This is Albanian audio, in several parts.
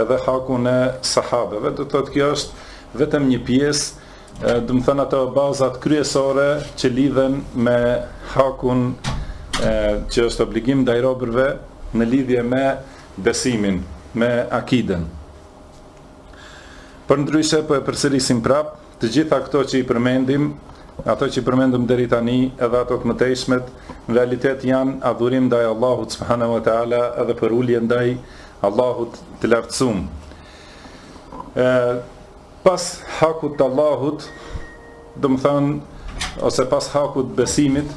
edhe hakun e sahabëve, do të thotë kjo është vetëm një pjesë, domethënë ato bazat kryesore që lidhen me hakun e, që është obligim ndaj robërve në lidhje me besimin, me akiden. Përndryshe po e përsërisim prapë, Të gjitha këto që i përmendim, ato që i përmendëm deri tani, edhe ato të mëtejshmet, në realitet janë adhurim ndaj Allahut subhanahu wa taala edhe përulje ndaj Allahut të lartësum. Ë pas hakut të Allahut, domethënë ose pas hakut të besimit,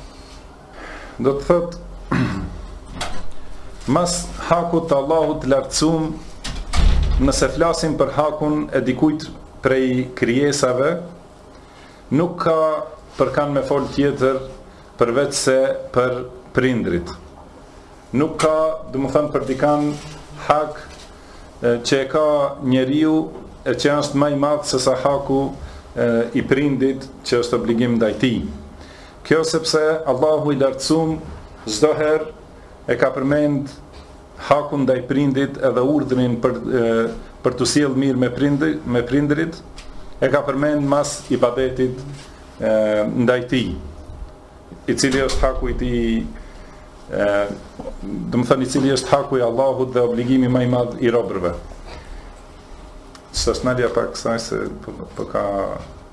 Do të thot mas hakut të Allahut të lartësum nëse flasim për hakun e dikujt prej krijesave nuk ka për kan me fol tjetër përveç se për prindrit nuk ka domethënë për dikan hak që e ka njeriu e që është ma i madh se sa haku i prindit që është obligim ndaj tij Kjo sepse Allahu i Lartësum çdo herë e ka përmend hakun ndaj prindit edhe urdhrin për për t'u sjellë mirë me prind me prindërit e ka përmend mas ibadetit e, ndaj tij i cili është haku i tij domethënë i cili është haku i Allahut dhe obligimi ma i madh i robërve. Sasnalia pak kësaj se po, po ka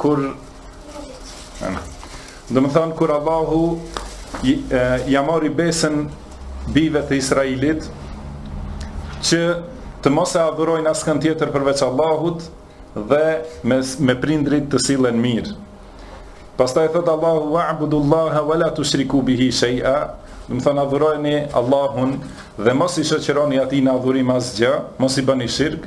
Kur Domethënë kur Allahu ja mori besën bijve të Israilit që të mos e adhurojnë askënd tjetër përveç Allahut dhe me, me prindrit të sillen mirë. Pastaj e thotë Allahu wa abudullaha wa la tushriku bihi shej'a, domethënë adhurojni Allahun dhe mos i shoqëroni atij në adhurim asgjë, mos i bëni shirk,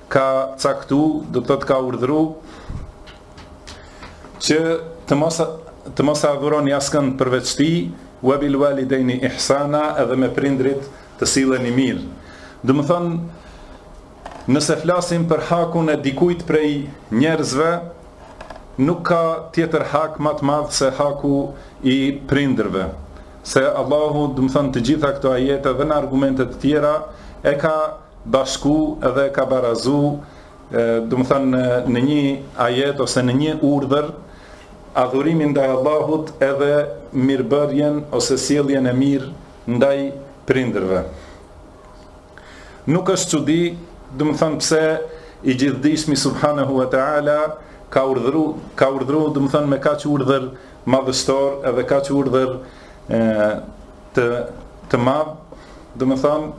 ka caktu, do të thotë ka urdhru, që të mos, të mos adhuroni askënd përveç tij, ue bil validejni ihsana edhe me prindrit të silleni mirë. Domethënë, nëse flasim për hakun e dikujt prej njerëzve, nuk ka tjetër hak më të madh se haku i prindërve. Se Allahu, domethënë të gjitha këto ajete dhe në argumente të tjera e ka bashku edhe e ka barazu, domethënë në një ajet ose në një urdhër, adhurimin ndaj Allahut edhe mirëbërjen ose sjelljen e mirë ndaj prindërve. Nuk është çudi, domethënë pse i gjithdijshmi subhanahu wa taala ka urdhëru, ka urdhëru, domethënë me kaq urdhër madhështor edhe kaq urdhër të të madh, domethënë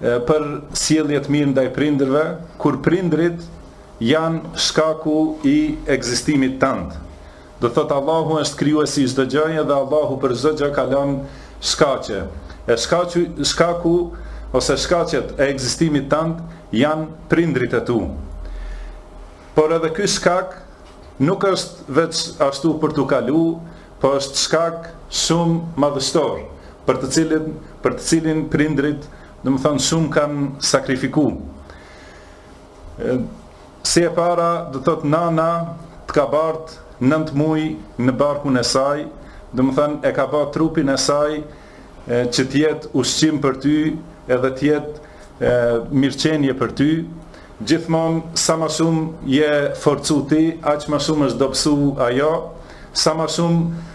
për sjellje të mirë ndaj prindërve, kur prindërit janë shkaku i ekzistimit tënd. Do thotë Allahu është krijuesi i çdo gjëje dhe Allahu për çdo gjë ka lënë shkaqe. E shkaku, shkaku ose shkaqet e ekzistimit tënd janë prindërit e tu. Por edhe ky shkak nuk është veç ashtu për t'u kalu, Po është shkak shumë madhështor, për të cilin, për të cilin prindrit, domethënë shumë kanë sakrifiku. Si e para, do thotë nana të ka bart 9 muaj në barkun e saj, domethënë e ka bë trupin e saj që të jetë ushqim për ty edhe të jetë mirëqenie për ty, Gjithmonë sa ma shumë je forcu ti, aq ma shumë është dobësu ajo, sa ma shumë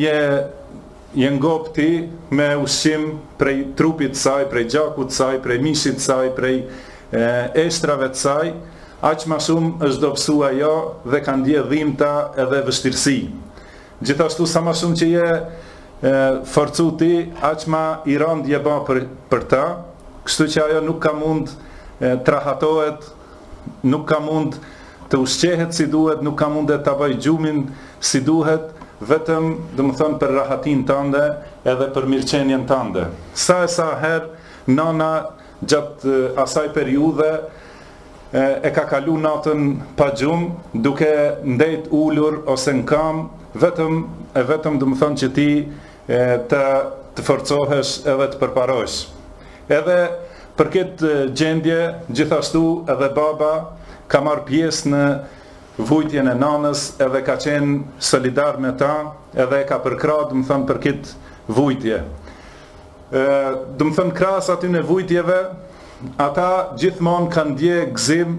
je je ngop ti me ushqim prej trupit të saj, prej gjakut të saj, prej mishit të saj, prej eshtrave të saj, aq ma shumë është dobësu ajo dhe ka ndje dhimta edhe vështirësi. Gjithashtu sa ma shumë që je forcu ti, aq ma i rand je ba për, për ta, kështu që ajo nuk ka mund të rahatohet, nuk ka mund të ushqehet si duhet, nuk ka mund ta baj gjumin si duhet, vetëm, domethënë, për rahatin tënde edhe për mirëqenien tënde. Sa e sa herë, nana Gjatë asaj periudhe e ka kalu natën pa gjumë, duke ndejt ulur ose në kam, vetëm e vetëm domethënë që ti të të forcohesh edhe të përparosh. Edhe për këtë gjendje gjithashtu edhe baba ka marrë pjesë në vujtjen e nanës edhe ka qenë solidar me ta edhe e ka përkrah domethënë për këtë vujtje. Domethënë krahas atyne vujtjeve, ata gjithmonë kanë ndje gëzim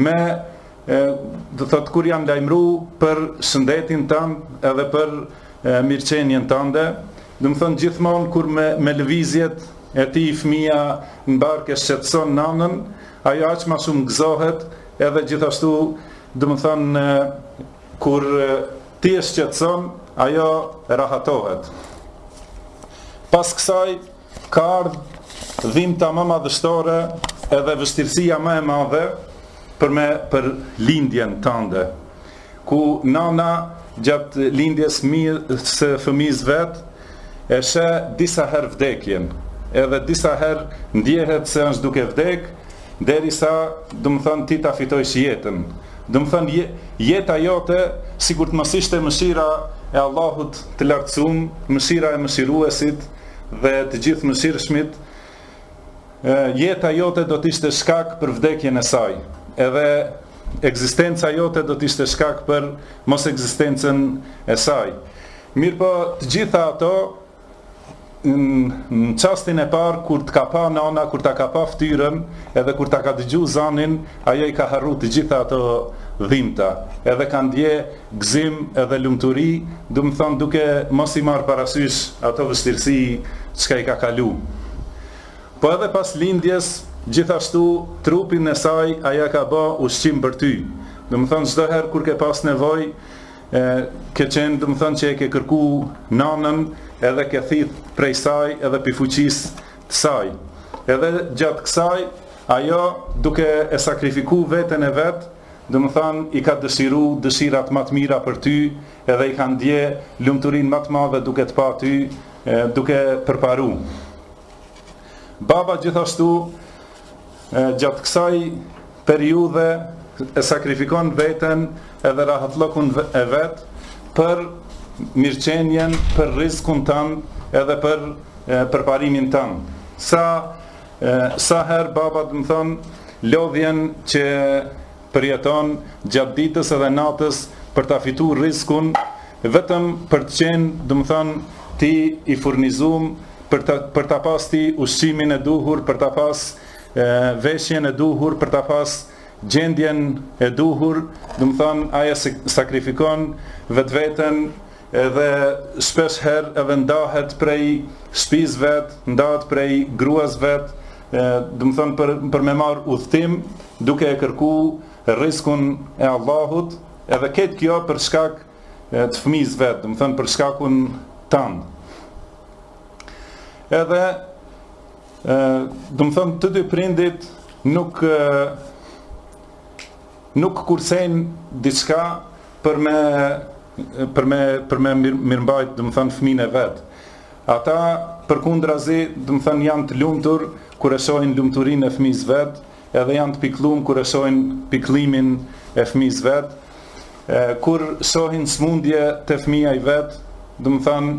me do të thotë kur janë lajmëru për shëndetin tënd edhe për mirëqenien tënde. Domethënë gjithmonë kur me me lëvizjet e tij fëmija në bark e shqetëson nanën, ajo aq ma shumë gëzohet edhe gjithashtu, domethënë, Kur ti e shqetëson, ajo rahatohet. Pas kësaj ka ardh dhimta më madhështore edhe vështirësia më e madhe për me për lindjen tënde. Ku nana gjatë lindjes së fëmijës vet e sheh disa herë vdekjen, edhe disa herë ndjehet se është duke vdek, Derisa, domethënë, ti ta fitojsh jetën. Domethënë, jeta jote sikur të mos ishte mëshira e Allahut të Lartësumë, mëshira e Mëshiruesit dhe të gjithë mëshirshmit, jeta jote do të ishte shkak për vdekjen e saj. Edhe ekzistenca jote do të ishte shkak për mosekzistencën e saj. Mirëpo, të gjitha ato në çastin e parë kur të ka pa nana, kur ta ka pa fytyrën, edhe kur ta ka dëgju zanin, ajo i ka harru të gjitha ato dhimbta, edhe ka ndje gëzim edhe lumturi, domethënë duke mos i marrë parasysh ato vështirësi çka i ka kalu. Po edhe pas lindjes, gjithashtu trupin e saj ajo ka ba ushqim për ty, domethënë çdoherë kur ke pas nevojë, e ke qenë domethënë që e ke kërku nanën edhe ke thith prej saj edhe pi fuqisë të saj edhe gjatë kësaj ajo duke e sakrifiku veten e vet domethënë i ka dëshiru dëshirat ma të mira për ty edhe i ka ndje lumturinë ma të madhe duke të pa ty duke përparu Baba gjithashtu gjatë kësaj periudhe e sakrifikon veten edhe rahatlëkun e vet për mirëqenien, për rrizkun tan edhe për përparimin tan. Sa sa herë baba domethënë lodhjen që përjeton gjatë ditës edhe natës për ta fitu rrizkun vetëm për të qenë, domethënë, ti i furnizum për ta për ta pas ti ushqimin e duhur, për ta pas e, veshjen e duhur, për ta pas gjendjen e duhur, domethënë, ai sakrifikon vetveten edhe shpeshherë edhe ndahet prej shpisë vet, ndahet prej gruas vet, domethënë për për me marr udhëtim duke e kërku rrizkun e Allahut edhe krejt kjo për shkak të fmisë vet domethënë për shkakun tan edhe domethënë të dy prindit nuk nuk kursejnë diçka për me për me për me mirëmbajt domethënë fminë e vet Ata përkundrazi, domethënë janë të lumtur kur e shohin lumturinë e fëmisë vet, edhe janë të pikëllum kur e shohin pikëllimin e fëmisë vet. Kur shohin smundje te fëmija i vet, domethënë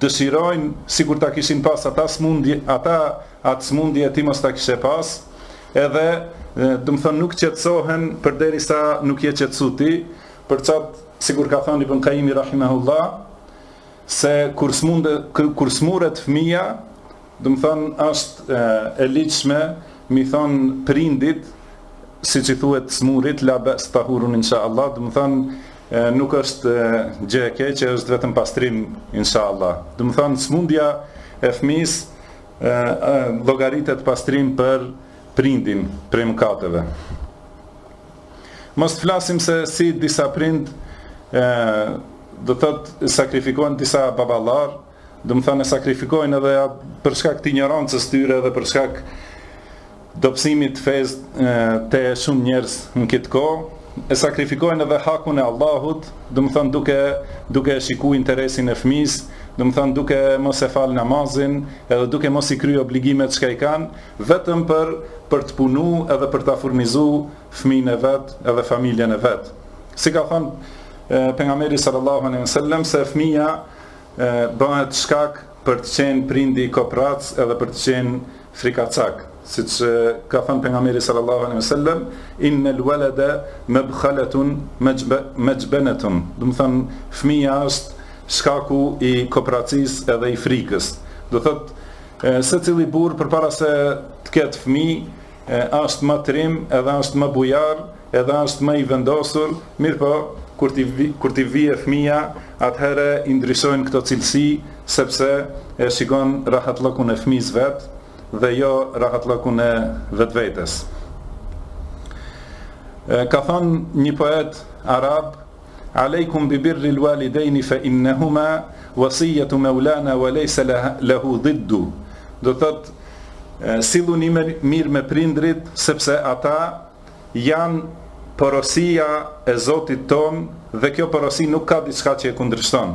dëshirojnë sikur ta kishin pas ata smundje, ata atë smundje ti mos ta kishe pas. Edhe domethënë nuk qetësohen përderisa nuk je qetësu ti, për çat sikur ka thënë Ibn Kajimi rahimehullah, Se kur smundet, kur smuret fëmija, do të thonë është e ligjshme me i thonë prindit siç i thuhet të smurit la bes tahurun inshallah, do të thonë nuk është gjë e keqe, është vetëm pastrim inshallah. Do të thonë smundja e fëmis llogaritet pastrim për prindin prej mëkateve. Mos të flasim se si disa prind e, do të thotë sakrifikojnë disa baballarë, domethënë e sakrifikojnë edhe ja, për shkak të injorancës tyre dhe për shkak dobësimit fesë te shumë njerëz në këtë kohë, e sakrifikojnë edhe hakun e Allahut, domethënë duke, duke shiku interesin e fmis, domethënë duke mos e falë namazin, edhe duke mos i kry obligimet që ka i kanë, Vetëm për për të punu edhe për ta furnizu fëmijën e vet edhe familjen e vet. Si ka thënë pejgamberi sallallahu alejhi ve sellem se fëmija bëhet shkak për të qenë prindi koprrac edhe për të qenë frikacak, siç ka thënë pejgamberi sallallahu alejhi ve sellem, innal walada mabkhalatun majbanatun. Do të thonë fëmija është shkaku i koprracisë edhe i frikës. Do thotë Secili burrë përpara se të ketë fëmijë, është më trim, edhe është më bujar, edhe është më i vendosur, mirëpo kur t'i kur t'i vije fëmia, atëherë i ndryshojnë këto cilësi sepse e shikon rahatllëkun e fëmisë vet dhe jo rahatllëkun e vetvetes. Ka thënë një poet arab Alejkum bi birril walidejni fe innehuma wasijetu meulana wa lejse lehu dhiddu. Do të thot silluni mirë me prindrit sepse ata janë porosia e Zotit tonë dhe kjo porosi nuk ka diçka që e kundërshton.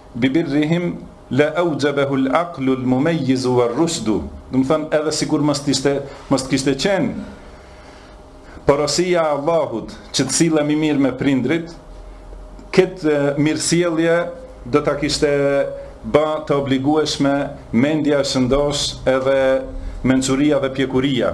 Bi birrihim la aujabahu l aqlu l mumejjizu wa rrushdu, domethënë edhe sikur mos të ishte mos të kishte qenë porosia e Allahut që të sillemi mirë me prindrit, këtë mirësjellje do ta kishte bë të obligueshme mendja e shëndoshë edhe mençuria dhe pjekuria.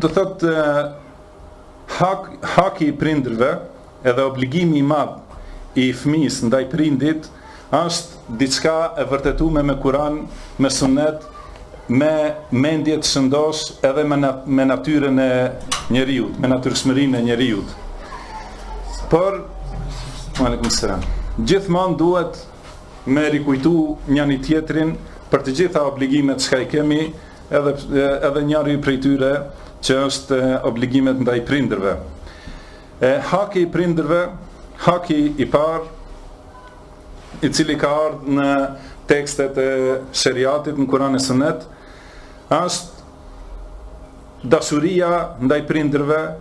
Do thotë hak haki i prindërve edhe obligimi i madh i fëmis ndaj prindit është diçka e vërtetume me Kur'an, me Sunnet, me mendje të shëndoshë edhe me me natyrën e njeriut, me natyrshmërinë e njeriut. Por Aleikum selam. Gjithmonë duhet me rikujtu njëri tjetrin për të gjitha obligimet që i kemi, Edhe edhe njani prej tyre që është obligimet ndaj prindërve. E haki i prindërve, haki i parë i cili ka ardh në tekstet e shariatit në Kur'an e Sunet, është dashuria ndaj prindërve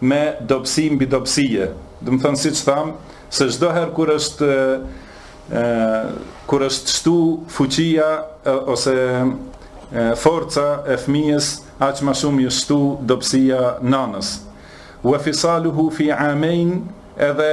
me dobësi mbi dobësie. Domethonë siç thamë, se çdo herë kur është ë kur është shtu fuqia ose forca e fëmijës, aq ma shumë ju shtu dobësia nanës. Wa fisaluhu fi amejn edhe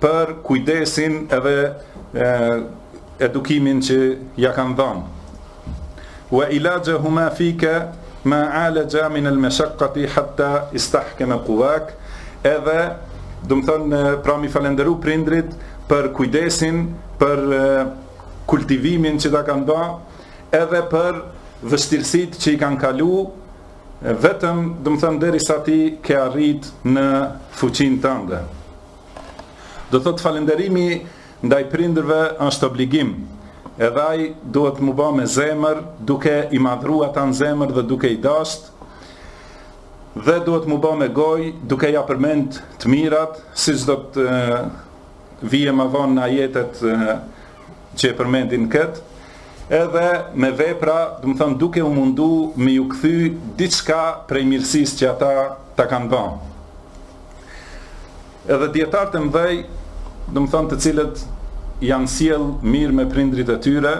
për kujdesin edhe e, edukimin që ja kanë dhënë. Wa ilaja huma fika ma alaja min al mashaqqati hatta istahkama quwak. Edhe domethon pra m'i falënderu prindrit për kujdesin, për kultivimin që ta kanë bë, edhe për vështirësitë që i kanë kalu, vetëm, domethon derisa ti ke arrit në fuqinë tënde. Do të thotë falënderimi ndaj prindërve është obligim, edhe ai duhet m'u ba me zemër, duke i madhru ata në zemër dhe duke i dasht, dhe duhet m'u ba me gojë, duke ja përmend të mirat, siç do të vijë ma vonë në ajetet që e përmendin këtë, edhe me vepra, domethonë duke u mundu me ju këthy diçka prej mirësisë që ata ta kanë ban. Edhe dijetarët e mëdhej, domethonë të cilët janë sjell mirë me prindrit e tyre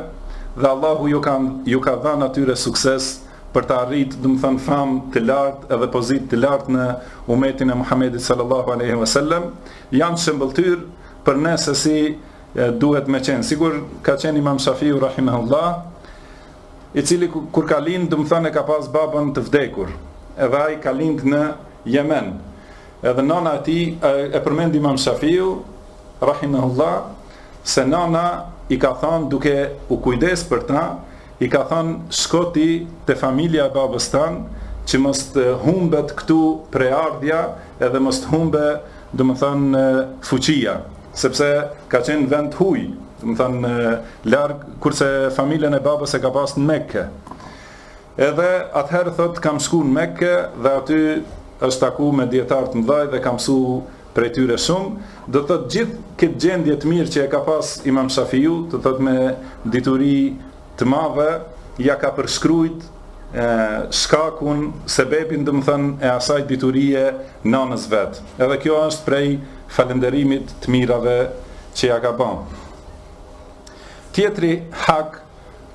dhe Allahu ju ka ju ka dhënë atyre sukses për të arrit, domethonë famë të lartë edhe pozitë të lartë në umetin e Muhamedit sallallahu alaihi wasallam, janë shëmbëlltyrë për ne se si duhet me qenë. Sikur ka qenë Imam Shafiu rahimahullah, I cili kur ka lind domethonë e ka pas babën të vdekur, edhe ai ka lind në Jemen. Edhe nana e tij e përmend Imam Shafiu rahimehullah se nana i ka thonë duke u kujdes për ta, i ka thonë shko ti te familja e babës tan që mos të humbet këtu prejardhja edhe mos të humbe domethënë fuqia, sepse ka qenë vend i huj, domethënë larg kurse familjen e babës e ka pas në Mekë. Edhe atëherë thotë kam shku në Mekë dhe aty është taku me dijetarë të mëdhenj dhe kam mësu prej tyre shumë, do të thotë gjithë këtë gjendje të mirë që e ka pas Imam Shafiu, do të thotë me dituri të madhe ja ka përshkrujt shkakun, sebebin domethënë e asaj diturie nanës vetë. Edhe kjo është prej falenderimit të mirave që ja ka ban. Tjetri hak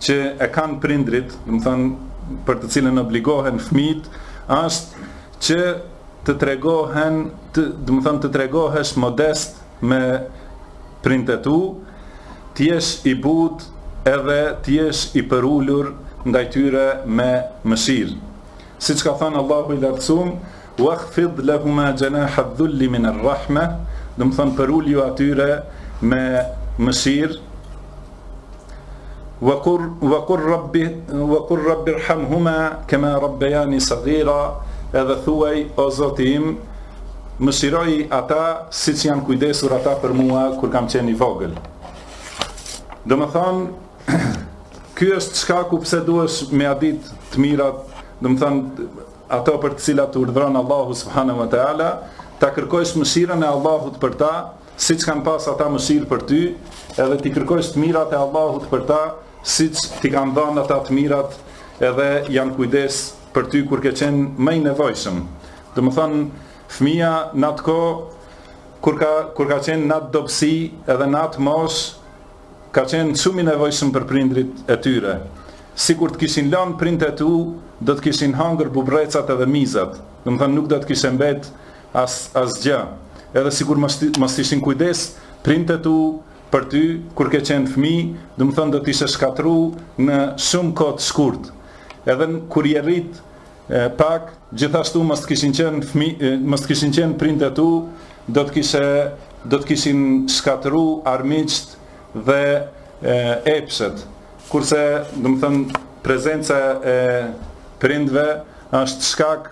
që e kanë prindrit, domethënë për të cilën obligohen fmit, është që të tregohen, të, domethënë të tregohesh modest me print e tu, të jesh i butë edhe të jesh i përulur ndaj tyre me mëshirë. Siç ka thënë Allahu i Lartësuar, "Wakhfid lahuma janaha dhulli min ar-rahma", domethonë përulju atyre me mëshirë, Wa qur wa qur rabbi wa qur rabbi irhamhuma kama rabbayani saghira edhe thuaj o zoti im mëshiroj ata siç janë kujdesur ata për mua kur kam qenë i vogël domethonë ky është shkaku pse duhesh me a dit të mirat domethonë ato për të cilat t'urdhëron Allahu subhanahu wa taala ta kërkojsh mëshirën e Allahut për ta Siç kanë pas ata mëshirë për ty, edhe t'i kërkosh të mirat e Allahut për ta, siç t'i kanë dhënë ata të mirat, edhe janë kujdes për ty kur ke qenë më i nevojshëm. Domethonë, fëmija në atë kohë kur ka kur ka qenë në atë dobësi edhe në atë mosh ka qenë shumë i nevojshëm për prindrit e tyre. Sikur të kishin lënë prindët e tu, do të kishin hangër bubrecat edhe mizat. Domethonë nuk do të kishte mbetë As asgjë. Edhe sikur mos mos të ishin kujdes prindt e tu për ty kur ke qenë fëmijë, domethonë do të ishe shkatrru në shumë kohë të shkurtë. Edhe kur je rrit pak, gjithashtu mos të kishin qenë fëmijë, mos të kishin qenë prindt e tu, do të kishe do të kishin shkatrru armiqt dhe epshet. Kurse, domethonë prezenca e prindve është shkak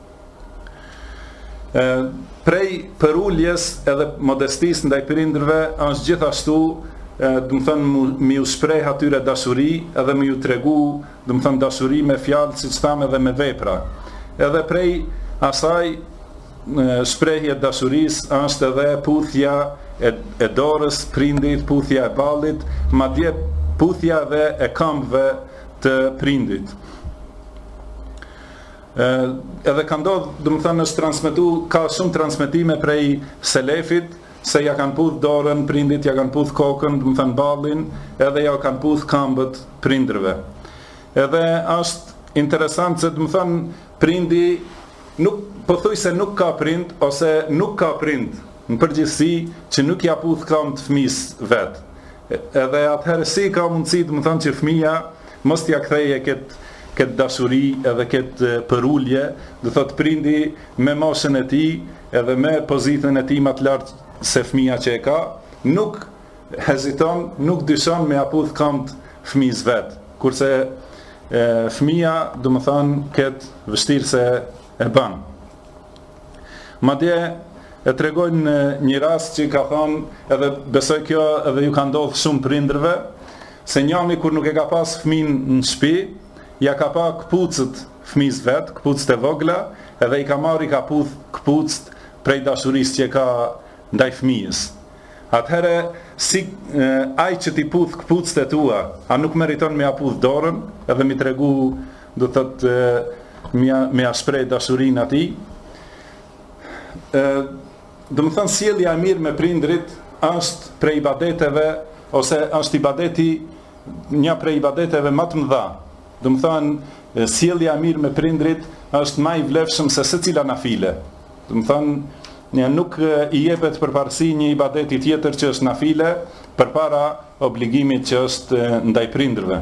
prej përuljes edhe modestis ndaj prindrëve është gjithashtu domethënë me ju shpreh atyre dashuri edhe me ju tregu domethënë dashuri me fjalë siç thamë edhe me vepra edhe prej asaj shprehje dashuris është edhe puthja e, e dorës prindit puthja e ballit madje puthja dhe e kambëve të prindit Edhe ka ndodh, domethënë është transmetu, ka shumë transmetime prej selefit se ja kanë puth dorën prindit, ja kanë puth kokën, domethënë ballin, edhe ja kanë puth kambët prindërve. Edhe është interesant se domethënë prindi nuk po thuj se nuk ka prind ose nuk ka prind në përgjithësi që nuk ja puth kamtë fëmis vet. Edhe atëherë si ka mundësi do me thënë që fëmija mos t'ja kthejë këtë këtë dashuri edhe këtë përullje, do thotë prindi me moshën e tij edhe me pozitën e tij ma të lartë se fëmija që e ka, nuk heziton, nuk dyshon me ia puth këmbët fëmijës vet, kurse fëmija, do me thënë, këtë vështirë se e ban. Madje e tregojnë një rast që ka thënë edhe besoj kjo edhe ju ka ndodhur shumë prindërve se njani kur nuk e ka pas fëmijën në shtëpi, ja ka pa këpucët fëmijës vet, këpucët e vogla, edhe i ka marrë i ka puth këpucët prej dashurisë që ka ndaj fëmijës. Atëherë si e, ai që t'i puth këpucët e tua, a nuk meriton me ia puth dorën edhe mi tregu do të thotë me ia, me ia shpreh dashurin atij, do me thënë sjellja e mirë me prindrit është prej ibadeteve, ose është ibadeti një prej ibadeteve më të mëdha, do me thënë sjellja e mirë me prindrit është ma i vlefshëm se secila nafile, do me thënë një nuk i jepet përparësi një ibadeti tjetër që është nafile, përpara obligimit që është ndaj prindërve.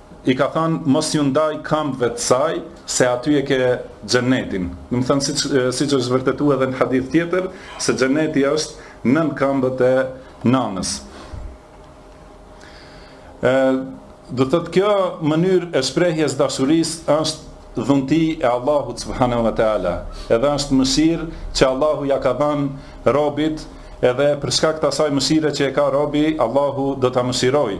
I ka thënë mos iu ndaj këmbëve të saj se aty e ke xhenetin. Do me thënë siç siç është vërtetuar edhe në hadith tjetër se xheneti është nën këmbët e nënës. Ë do të thotë kjo mënyrë e shprehjes dashurisë është dhunti e Allahut subhanahu wa taala. Edhe është mëshirë që Allahu ja ka dhënë robit, edhe për shkak të asaj mëshire që e ka robi, Allahu do ta mëshirojë.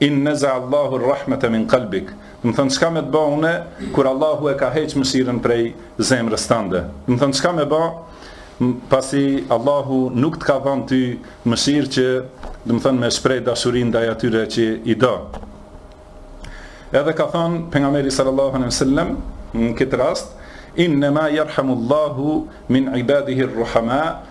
In naza Allahu ar-rahmata min qalbik. Do me thënë çka me të ba unë kur Allahu e ka heq mëshirën prej zemrës tënde. Do me thënë çka me ba pasi Allahu nuk të ka dhënë ty mëshirë që do me thënë me shpreh dashurinë ndaj atyre që i do. Edhe ka thënë pejgamberi sallallahu alaihi wasallam në këtë rast, Inna ma yarhamullahu min ibadihi ar-ruhama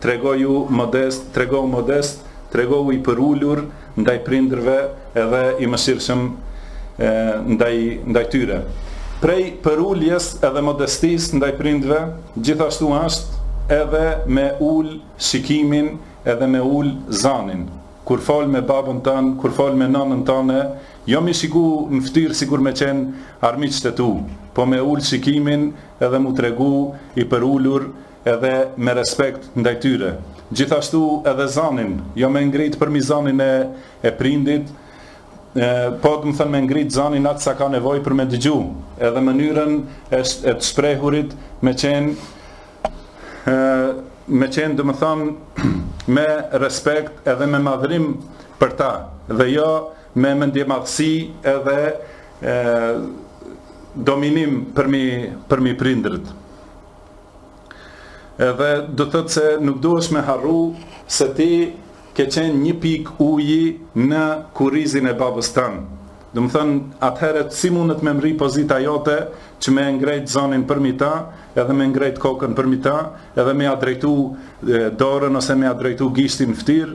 Tregohu modest, tregohu modest, tregohu i përulur ndaj prindërve edhe i mëshirshëm ndaj ndaj tyre. Prej përuljes edhe modestisë ndaj prindërve, gjithashtu është edhe me ul shikimin edhe me ul zanin. Kur fol me babën tënd, kur fol me nënën tënde, jo mi shiku në fytyrë sikur me qenë armiqtë e tu, po me ul shikimin edhe mu tregu i përulur edhe me respekt ndaj tyre gjithashtu edhe zanin jo me ngrit për mi zanin e e prindit e po domethënë me ngrit zanin atë sa ka nevojë për me dëgju edhe mënyrën e e të shprehurit me qenë e me qenë domethënë me respekt edhe me madhrim për ta dhe jo me mendjemadhësi edhe e dominim për mi për mi prindrit Edhe do thotë se nuk duhesh me harru se ti ke qenë një pik uji në kurrizin e babës tan. Domethënë, atëherët si mundet me mri pozita jote që me ngrejt zonin për mi ta, edhe me ngrejt kokën për mi ta, edhe me ia drejtu dorën ose me ia drejtu gishtin n'ftyrë,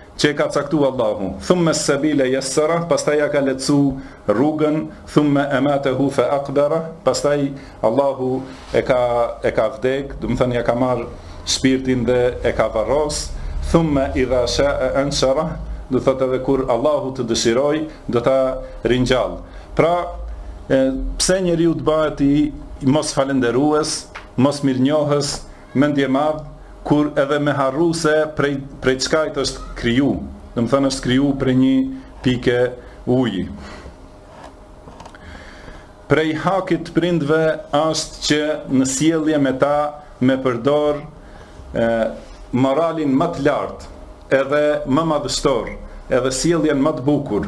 që e ka caktu Allahu, thumme ës-sabile jessarah, pastaj ia ka lehtësu rrugën, thumme amatahu fa aqbarah, pastaj Allahu e ka e ka vdek, domethënë ia ka marr shpirtin dhe e ka varros, thumme idha sha'a ansharah, do të thotë edhe kur Allahu të dëshirojë, do ta ringjall. Pra, e, pse njeriu të bëhet i mosfalënderues, mosmirënjohës, mendjemadh kur edhe me harru se prej prej çkajt është kriju, domethënë është kriju prej një pike uji. Prej hakit të prindve është që në sjellje me ta me përdor e, moralin më të lartë, edhe më madhështor, edhe sjelljen më të bukur,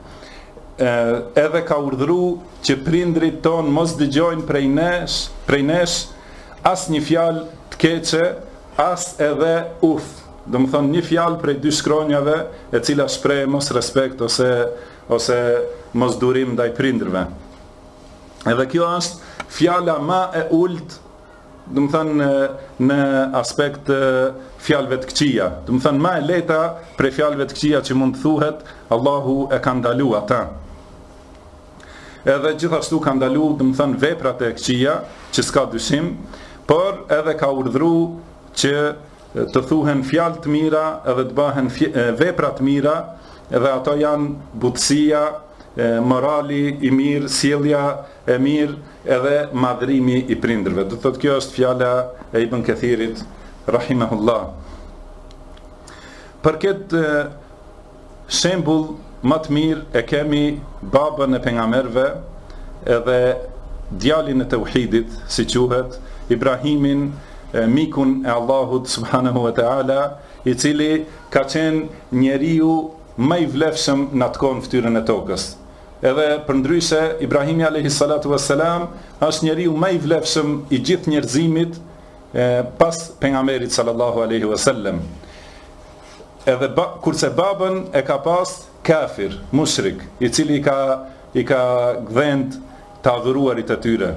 edhe ka urdhru që prindrit tonë mos dëgjojnë prej nesh, prej nesh asnjë fjalë të keqe, as edhe uf. Domethënë një fjalë prej dy shkronjave e cila shpreh mosrespekt ose ose mosdurim ndaj prindërve. Edhe kjo është fjala ma e ulët domethënë në aspekt fjalëve të këqija, domethënë ma e lehta prej fjalëve të këqija që mund të thuhet, Allahu e ka ndalu atë. Edhe gjithashtu ka ndalu, domethënë veprat e këqija, që s'ka dyshim, por edhe ka urdhru që të thuhen fjalë të mira edhe të bahen vepra të mira, edhe ato janë butësia, morali i mirë, sjellja e mirë edhe madhrimi i prindërve. Do të thotë kjo është fjala e Ibn Kathirit rahimahullah. Për këtë shembull më të mirë e kemi babën e pejgamberëve edhe djalin e tauhidit, si quhet Ibrahimin, mikun e Allahut subhanahu wa taala, i cili ka qenë njeriu më i vlefshëm në atë kohë në fytyrën e tokës. Edhe përndryshe, Ibrahimi alejhi salatu ves selam është njeriu më i vlefshëm i gjithë njerëzimit pas pejgamberit sallallahu alejhi ve sellem. Edhe ba, kurse babën e ka pas kafir, mushrik, i cili i ka i ka gdhend të adhuruarit e tyre.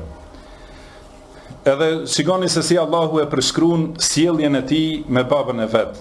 Edhe shikoni se si Allahu e përshkruan sjelljen e tij me babën e vet.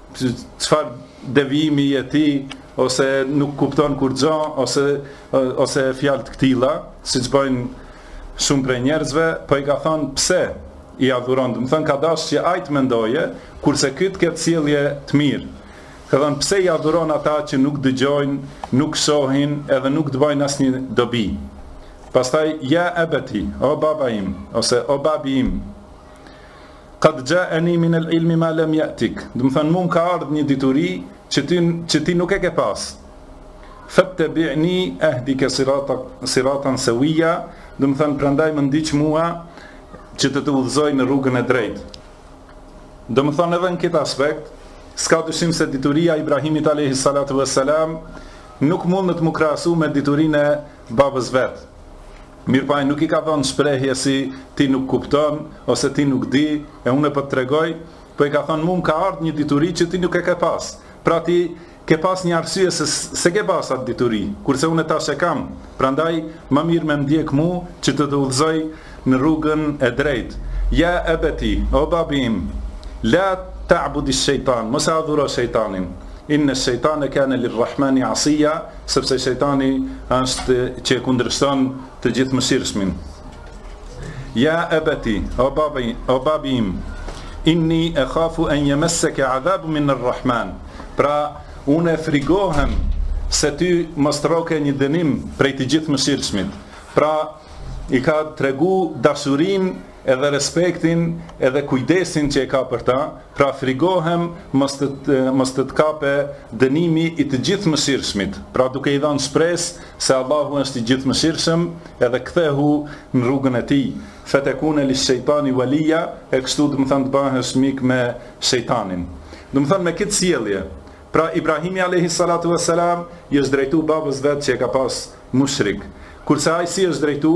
çfarë devijimi je ti ose nuk kupton kurgjo ose ose fjalë të këtilla siç bëjnë shumë prej njerëzve po i ka thënë pse i adhuron domethënë ka dashur që ai të mendoje kurse ky të ketë sjellje të mirë ka thënë pse i adhuron ata që nuk dëgjojnë nuk shohin edhe nuk të bëjnë asnjë dobi pastaj ja ebeti o baba im ose o babi im Qad ja'ani min al-'ilmi ma lam ya'tik, domethonë mu më ka ardhë një dituri që ti që ti nuk e ke pas. Fattabi'ni ahdika sirata siratan sawiyya, domethonë prandaj më ndiq mua që të të udhëzoj në rrugën e drejtë. Domethonë edhe në këtë aspekt, s'ka dyshim se dituria e Ibrahimit alayhi salatu vesselam nuk mundet me u krahasu me diturinë e babës vet. Mirëpo ai nuk i ka thënë shprehje si ti nuk kupton ose ti nuk di e unë po të tregoj, po i ka thënë mu më ka ardhë një dituri që ti nuk e ke pas, pra ti ke pas një arsye se s'e ke pas atë dituri, kurse unë tash e kam, prandaj më mirë me më ndjek mu që të të udhëzoj në rrugën e drejtë, ja ebeti, o babi im, la ta'budi shejtan, mos e adhuro shejtanin, inne shejtane kane lirrahmani asija, Sepse shejtani është që e kundërshton të gjithëmëshirshmin. Ja ebeti, o babi, o babi im, inni ehafu en jemesseke adhabun minerrahman. Pra, unë e frigohem se ty mos t'rrokë një dënim prej të gjithëmëshirshmit. Pra, i ka tregu dashurinë edhe respektin edhe kujdesin që e ka për ta, pra frigohem mos të mos të të kape dënimi i të gjithëmëshirshmit, pra duke i dhënë shpresë se Allahu është i gjithëmëshirshëm edhe kthehu në rrugën e tij, fetekune li shejtani velija, e kështu domethonë të bëhesh mik me shejtanin. Domethonë me këtë sjellje, pra Ibrahimi alejhi salatu ve selam i është drejtu babës vet që e ka pas mushrik, kurse ai si është drejtu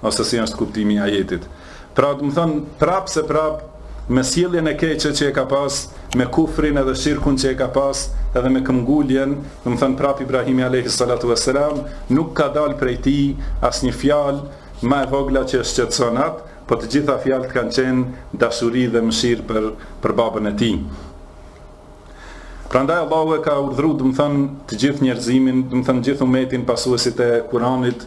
Ose si është kuptimi i ajetit. Pra domethënë prap se prap me sjelljen e keqe që e ka pas, me kufrin edhe shirkun që e ka pas, edhe me këmbënguljen, domethënë prap Ibrahimi alayhi salatu vesselam nuk ka dal prej tij asnjë fjalë më e vogla që e shqetëson atë, po të gjitha fjalët kanë qenë dashuri dhe mëshirë për për babën e tij. Prandaj Allahu e ka urdhëru, domethënë, të gjithë njerëzimin, domethënë gjithë umetin pasuesit e Kuranit,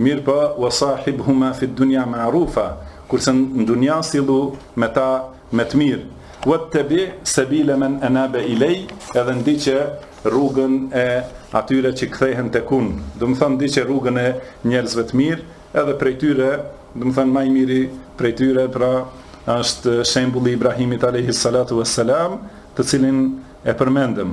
Mirëpo, wa sahibhuma fi dunya ma'rufa, kurse në dunja sillu me ta me të mirë. Wattabi sabila man anaba ilay, edhe ndiqe rrugën e atyre që kthehen tek unë. Domethënë ndiqe rrugën e njerëzve të mirë, edhe prej tyre, domethënë më i miri prej tyre, pra është shembulli i Ibrahimit alayhi salatu wassalam, të cilin e përmendëm.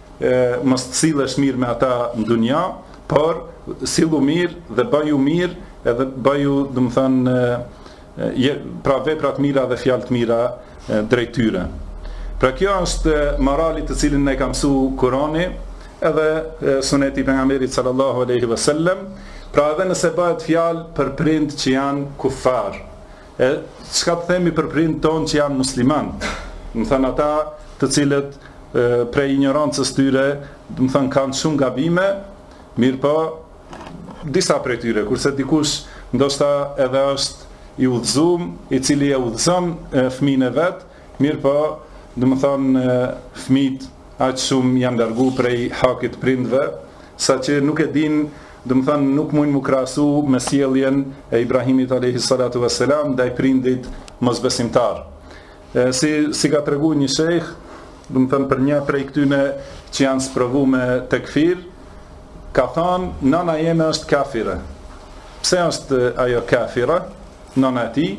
e mos të sillesh mirë me ata në dunja, por sillu mirë dhe bëju mirë, edhe bëju, domethënë, pra vepra të mira dhe fjalë të mira drejt tyre. Pra kjo është morali të cilin na e ka mësu Kurani, edhe suneti i pejgamberit sallallahu alaihi wasallam, pra edhe nëse bëhet fjalë për prind që janë kufar, E çka të themi për prindt tonë që janë musliman, domethënë ata të cilët prej injorancës tyre, domethënë kanë shumë gabime, mirëpo disa prej tyre, kurse dikush ndoshta edhe është i udhëzum, i cili e udhëzon fëmijën e vet, mirëpo domethënë fëmijt aq shumë janë largu prej hakit të prindve, saqë nuk e din Domethënë nuk mujnë m'u krahasu me sjelljen e Ibrahimit alejhi salatu ve selam ndaj prindit mosbesimtar. E, si si ka tregu një shejh, domethënë për një prej këtyne që janë sprovu me tekfir, ka thënë nana jeme është kafire. Pse është ajo kafire? Nana e tij,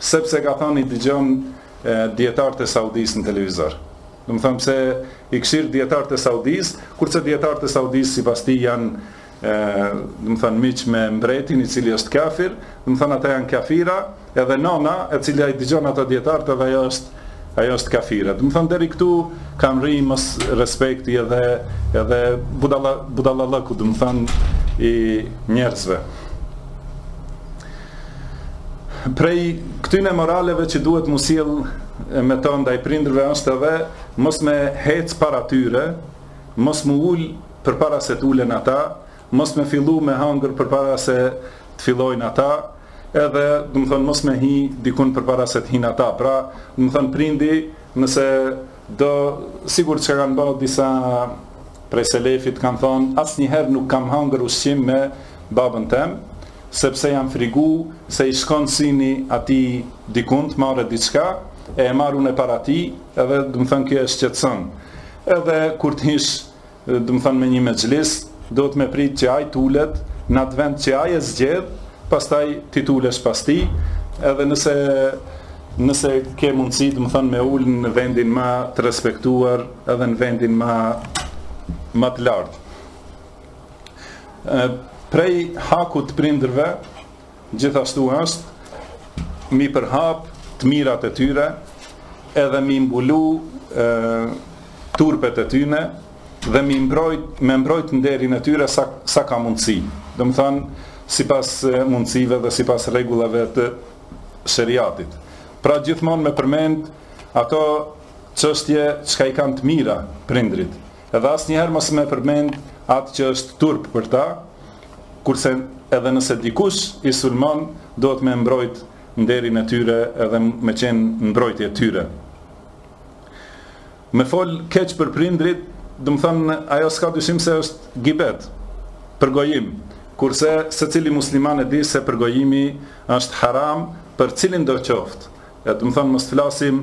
sepse ka thënë i dëgjon dijetarët e Saudisë në televizor. Domethënë pse i kqyr dijetarët e Saudisë, kurse dijetarët e Saudisë sipas tij janë ë, domethënë miq me mbretin i cili është kafir, domethënë ata janë kafira, edhe nona e cila i dëgjon ata dijetarët edhe ajo është ajo është kafire. Domethënë deri këtu ka mrri mosrespekti edhe edhe budalla budallallëku, domethënë i njerëzve. Prej këtyne moraleve që duhet m'u sjell me to ndaj prindërve është edhe mos me hec para tyre, mos m'u ul përpara se t'ulen ata, mos me fillu me hangër përpara se t'fillojnë ata, edhe, domethënë, mos me hi dikun përpara se t'hin ata. Pra, domethënë, prindi, nëse Do sikur që kanë bërë disa prej selefit kanë thanë asnjëherë nuk kam hangër ushqim me babën tem sepse jam frigu se i shkon syni atij dikund të marrë diçka e e marr unë para tij edhe domethënë kjo e shqetson edhe kur të hish domethënë me një mexhlis, duhet me prit që ai të ulet në atë vend që ai e zgjedh, pastaj ti të ulesh pas tij, edhe nëse nëse ke mundësi, domethënë me ul në vendin më të respektuar, edhe në vendin më më të lartë. Prej hakut të prindërve, Gjithashtu është m'i përhap të mirat e tyre edhe m'i mbulu e, turpet e tyne dhe m'i mbrojt, me mbrojt nderin e tyre sa, sa ka mundësi. Domethanë, sipas mundësive dhe sipas rregullave të sheriatit. Pra gjithmonë me përmend ato çështje çka i kanë të mira prindrit, Edhe asnjëherë mos me përmend atë që është turp për ta, kurse edhe nëse dikush i sulmon, duhet me mbrojt nderin e tyre edhe me qenë mbrojtje e tyre. Me fol keq për prindrit, domethënë ajo s'ka dyshim se është gibet, përgojim, kurse secili musliman e di se përgojimi është haram për cilindo qoftë. Domethënë mos flasim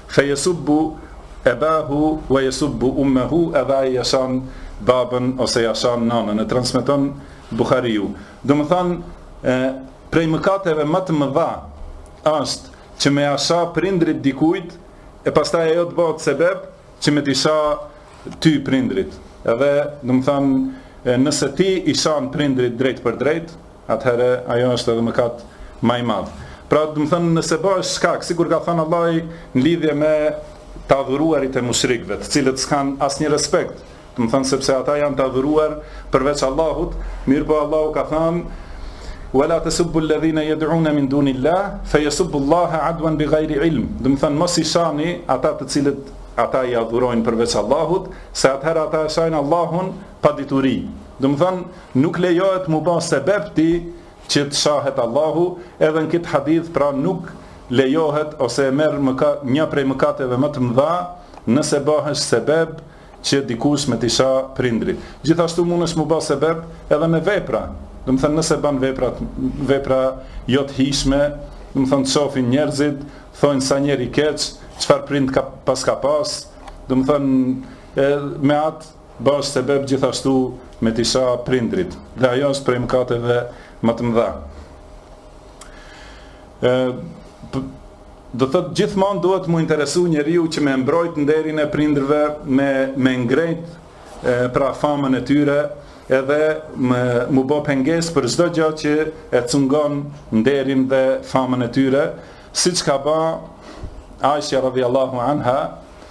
Fe jesubbu ebahu wa jesubbu ummehu edhe ai ja shan babën ose ja shan nanën e transmeton Buhariu domethënë prej mëkateve më të mëdha është që me ja sha prindrit dikujt e pastaj ajo të bëhet sebeb që me t'i sha ty prindrit edhe domethënë nëse ti i shan prindrit drejtpërdrejt atëherë ajo është edhe mëkat më i madh. Pra, domethënë nëse bëhesh shkak, sikur ka thënë Allahu në lidhje me të adhuruarit e mushrikëve, të cilët s'kan asnjë respekt, domethënë sepse ata janë të adhuruar përveç Allahut, mirëpo Allahu ka thënë Wala tasubbu alladhina yad'una min dunillah fayasubbu Allaha adwan bighayri ilm. Domethënë mos i shani ata të cilët ata i adhurojnë përveç Allahut, se atëherë ata e shajnë Allahun pa dituri. Domethënë, Nuk lejohet m'u ba sebep ti që të shahet Allahu, edhe në këtë hadith pra nuk lejohet ose e merr mëka, një prej mëkateve më të mëdha nëse bëhesh sebep që dikush me t'i sha prindrit. Gjithashtu mundesh m'u ba sebep edhe me vepra. Domethënë nëse bën vepra vepra jo të hijshme, domethënë të shofin njerëzit, thonë sa njeri i keq, çfarë prind ka paska pas, domethënë me atë Bëhet sebeb gjithashtu me t'i sha prindërit, dhe ajo është prej mëkateve më të mëdha. Ë Domethënë gjithmonë duhet m'u interesu njeriu që me mbrojt nderin e prindërve, me e ngrejt e, pra famën e tyre, edhe m'u bë pengesë për çdo gjë që e cungon nderin dhe famën e tyre, siç ka ba Aisha radhiyallahu anha,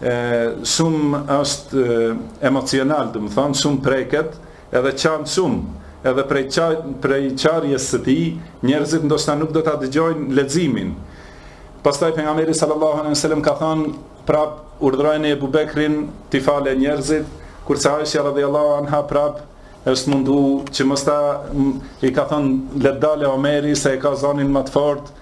e shum ësht emocional domethën shum preket edhe qan shum edhe prej prej qarjes së tij njerëzit ndoshta nuk do ta dëgjojn leximin pastaj pejgamberi sallallahu alejhi dhe sellem ka thën prap urdhërojeni Ebu Bekrin t'i falë njerëzit kurse Aisha radhiyallahu anha prap është mundu që mos ta i ka thën le dalë Omeri se e ka zonin më të fortë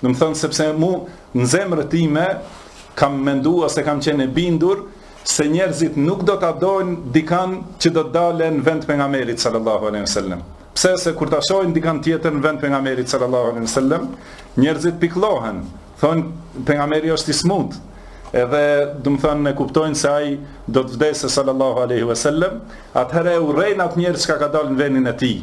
Domethonë sepse mu në zemrën time kam mendu ose kam qenë e bindur se njerëzit nuk do ta dojnë dikan që do të dalë në vend pejgamberit sallallahu alejhi dhe sellem. Pse, se kur ta shohin dikan tjetër në vend pejgamberit sallallahu alejhi dhe sellem, njerëzit pikëllohen, thon pejgamberi është i smut. Edhe domethonë e kuptojnë se ai do të vdesë sallallahu alejhi dhe sellem, atëherë urrejnë atë njerëz çka ka dalë në vendin e tij.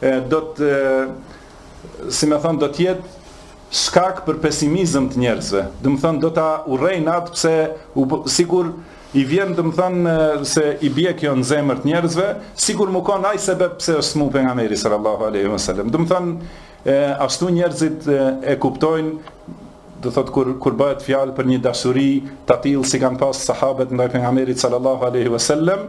e do të si me thon do të jetë shkak për pesimizëm të njerëzve. Domethon do ta urrejnë atë pse u, sikur i vjen domethon se i bie kjo në zemër të njerëzve, sikur me kon ai sebeb pse është smu pejgamberi sallallahu alaihi wasallam. Domethon e ashtu njerëzit e, e kuptojnë do thot kur kur bëhet fjalë për një dashuri të tillë si kanë pas sahabët ndaj pejgamberit sallallahu alaihi wasallam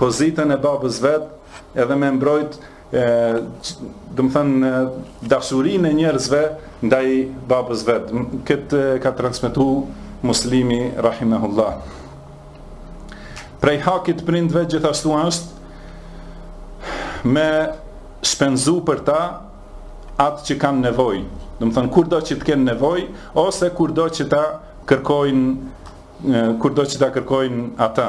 pozitën e babës vet edhe me mbrojt e domethon dashurinë e njerëzve ndaj babës vet kët e ka transmetu muslimi rahimahullah prej hakit prindve gjithashtu është me shpenzu për ta atë që kanë nevoj domethon kurdo që të kenë nevoj ose kurdo që ta kërkojnë kurdo që ta kërkojnë ata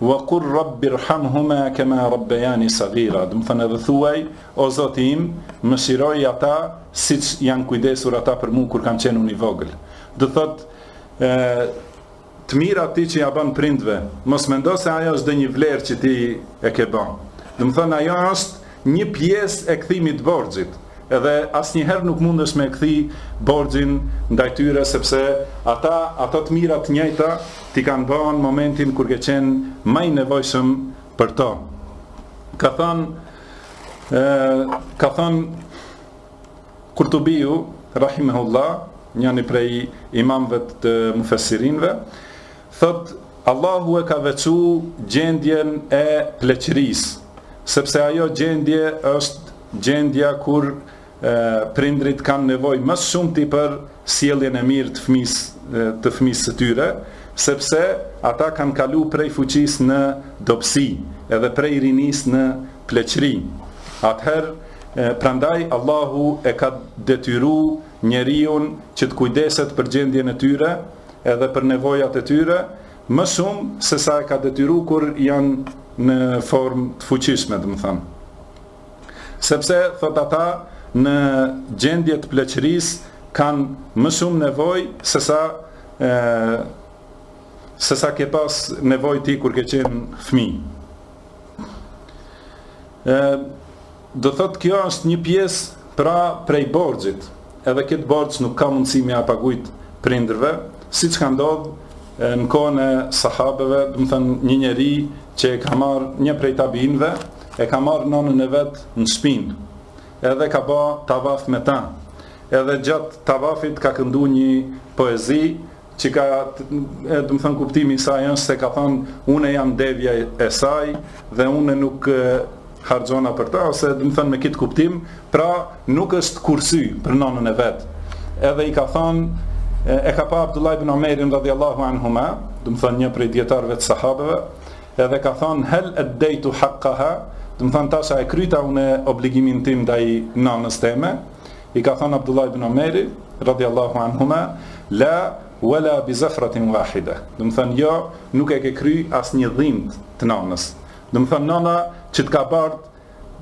Wa qul rabbi irhamhuma kama rabbeyani saghira, domethonë edhe thuaj, o Zoti im, mëshiroji ata siç janë kujdesur ata për mu kur kam qenë unë i vogël. Do thotë ë të mira ti që ja ban prindve, mos mendo se ajo është donjë vlerë që ti e ke bo. Domethonë ajo është një pjesë e kthimit borxhit edhe asnjëherë nuk mundesh me e kthy borxhin ndaj tyre sepse ata ato të mira të njëjta t'i kanë ba në momentin kur ke qenë ma i nevojshëm për to ka thonë ë ka thonë Kurtubiu rahimehullah njani prej imamëve të mufesirinëve Thotë, Allahu e ka veçu gjendjen e pleqërisë, sepse ajo gjendje është gjendja kur prindërit kanë nevojë më së shumti për sjelljen e mirë të fëmisë, të fëmisë së tyre, sepse ata kanë kalu prej fuqisë në dobësi, edhe prej rinisë në pleqëri. Atëherë, prandaj Allahu e ka detyru njeriun që të kujdeset për gjendjen e tyre, edhe për nevojat e tyre, më shumë se sa e ka detyru kur janë në formë të fuqishme, domethanë. Sepse, thotë ata, në gjendje të pleqërisë kanë më shumë nevojë se sa e, se sa ke pas nevojë ti kur ke qenë fmi. E, Do thotë kjo është një pjesë pra prej borxhit, edhe këtë borxh nuk ka mundësi me ia pagujt prindërve, siç ka ndodhë në kohën e sahabeve, domethonë një njeri që e ka marrë një prej tabiinëve, e ka marrë nonën e vet në shpinë, edhe ka ba tavaf me ta. Edhe gjatë tavafit ka këndu një poezi Që ka, domethënë kuptimi i saj është se ka thënë unë jam devja e saj dhe unë nuk harxhohna për ta ose domethënë me këtë kuptim, pra nuk është kursy për nënën e vet. Edhe i ka thënë e ka pa Abdullah ibn Omerin radhiyallahu anhuma, domethënë një prej dijetarëve të sahabeve, edhe ka thënë hal addaytu haqqaha, domethënë tash a e kryta unë obligimin tim ndaj nënës teme. I ka thënë Abdullah ibn Omeri, radiallahu anhuma, la wala bi zafratin wahida. Domethonë jo, nuk e ke kry asnjë dhimbë të nanës. Domethonë nana që të ka bart,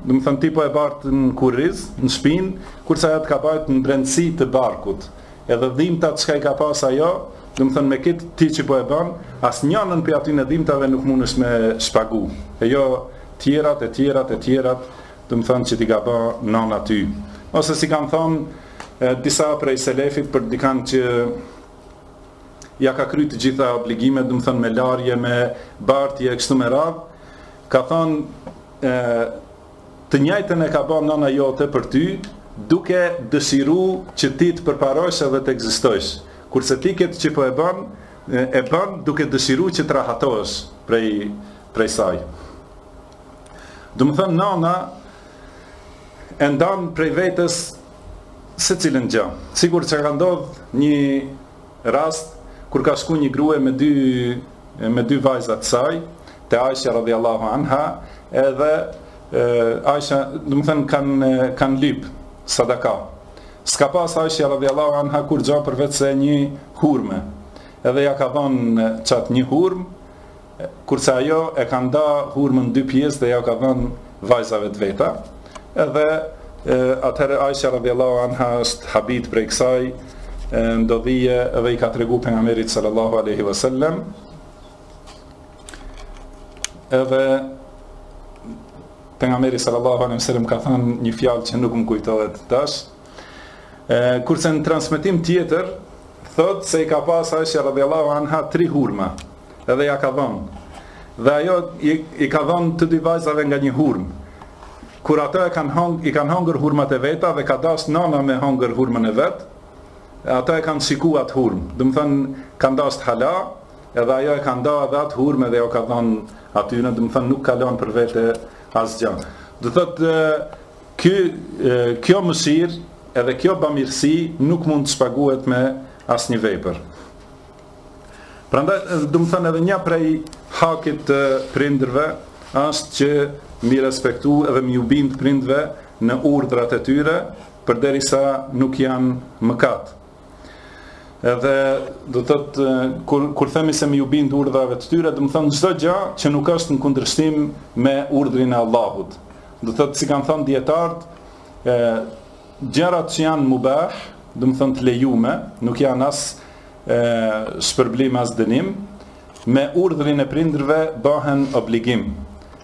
domethonë ti po e bart në kurriz, në shpinë, kurse ajo të ka bajt në brendësi të barkut. Edhe dhimbtat çka i ka pas ajo, domethonë me kit ti që po e bën, asnjënën prej atyne dhimbtave nuk mundesh me shpagu. E jo tjerat e tjerat e tjerat Domethonë që t'i ka bë nëna ty. Ose si kanë thonë disa prej selefit për dikan që ia ka kry të gjitha obligimet, domethënë me larje, me bartje, e kështu me radhë, ka thënë të njajtën e ka ba nëna jote për ty, duke dëshiru që ti të përparojsh edhe të ekzistojsh. Kurse ti këtë që po e ban, e ban duke dëshiru që të rahatosh prej, prej saj. Domethënë nana e ndan prej vetes secilën gjë. Sikur që ka ndodhë një rast kur ka shku një grue me dy, me dy vajza t'saj, te Aisha radhjallahu anha, edhe Aisha, domethënë, kanë kan lypë sadaka. S'ka pas Aisha radhjallahu anha kurgjo përveç se një hurme. Edhe ja ka dhonë qatë një hurmë, kurse ajo e ka nda hurmën në dy pjesë dhe ja ka dhënë vajzave të veta, edhe atëherë Aisha radhiyallahu anha është habit prej kësaj ndodhie dhe i ka tregu pejgamberit sallallahu aleyhi vësallem edhe pejgamberi sallallahu aleyhi vësallem ka thënë një fjalë që nuk më kujtohet tash kurse në transmetim tjetër thotë se i ka pas Aisha radhiyallahu anha tri hurma edhe ja ka dhënë. Dhe ajo i, i ka dhënë të dy vajzave nga një hurmë. Kur ato e kanë hangër, i kanë hangër hurmat e veta dhe ka dash nana me hangër hurmën e vet. Ato e kanë shiku atë hurmë. Domethonë kanë dashtë hala, edhe ajo e ka nda edhe atë hurmë dhe jau ka dhënë atyne, domethonë nuk ka lënë për vete asgjë. Do thotë ky kjo mëshirë edhe kjo bamirësi nuk mund të shpaguhet me asnjë vepër. Prandaj, domethënë edhe një prej hakit të prindërve është që m'i respektu edhe m'iu bind prindve në urdhrat e tyre, përderisa nuk janë mëkat. Edhe, do të të, kur, kur themi se m'iu bind urdhrave të tyre, domethënë çdo gjë që nuk është në kundërshtim me urdhrin e Allahut. Do të thotë, si kanë thënë dijetarët, gjërat që janë mubah, domethënë të lejume, nuk janë as ë shpërblim as dënim, me urdhrin e prindrëve bëhen obligim.